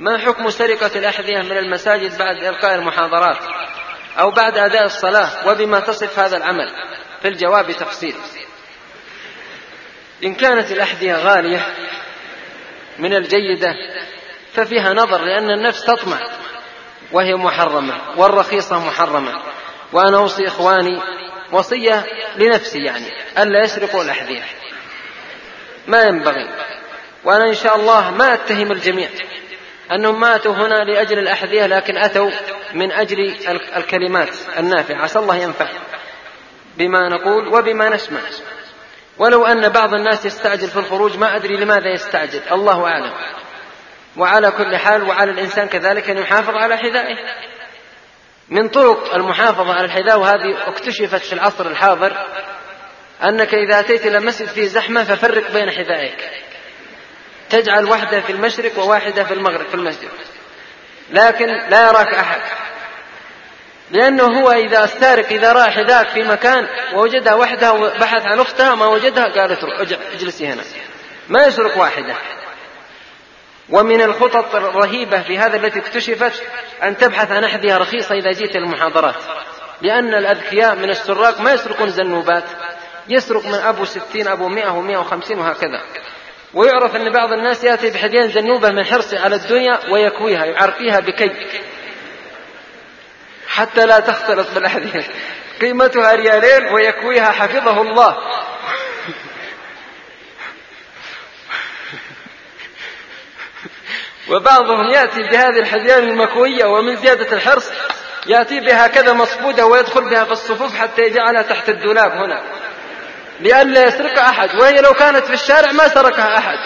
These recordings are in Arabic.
ما حكم سرقة الأحذية من المساجد بعد إلقاء المحاضرات أو بعد أداء الصلاة وبما تصف هذا العمل؟ في الجواب تفصيل. إن كانت الأحذية غالية من الجيدة ففيها نظر لأن النفس تطمع وهي محرمة والرخيصة محرمة. وأنا أوصي إخواني وصية لنفسي يعني ألا يسرقوا الأحذية. ما ينبغي. وأنا إن شاء الله ما أتهم الجميع. أنهم ماتوا هنا لأجل الأحذية لكن أتوا من أجل الكلمات النافعة. عسى الله ينفع بما نقول وبما نسمع. ولو أن بعض الناس يستعجل في الخروج ما أدري لماذا يستعجل. الله أعلم. وعلى كل حال وعلى الإنسان كذلك أن يحافظ على حذائه. من طرق المحافظة على الحذاء وهذه اكتشفت في العصر الحاضر أنك إذا أتيت إلى مسجد فيه زحمة ففرق بين حذائك. تجعل واحدة في المشرق وواحدة في المغرب في المسجد. لكن لا يراك أحد. لأنه هو إذا استارق إذا رأى حذاك في مكان ووجدها وحدها وبحث عن أختها ما وجدها قالت اجلسي هنا. ما يسرق واحدة. ومن الخطط الرهيبة في هذا التي اكتشفت أن تبحث عن أحذية رخيصة إذا جئت للمحاضرات. لأن الأذكياء من السراق ما يسرقون زنوبات يسرق من أبو ستين أبو مئة ومئة وخمسين وهكذا. ويعرف أن بعض الناس يأتي بحديان زنوبة من حرصه على الدنيا ويكويها يعرقيها بكي حتى لا تختلط بالأحذية قيمتها ريالين ويكويها حفظه الله. وبعضهم يأتي بهذه الحديان المكوية ومن زيادة الحرص يأتي بها كذا مصبودة ويدخل بها في الصفوف حتى يجعلها تحت الدولاب هنا. لئلا يسرق أحد وهي لو كانت في الشارع ما سرقها أحد.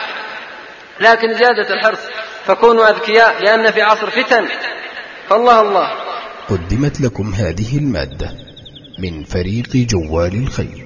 لكن زيادة الحرص فكونوا أذكياء لأن في عصر فتن. فالله الله. قدمت لكم هذه المادة من فريق جوال الخير.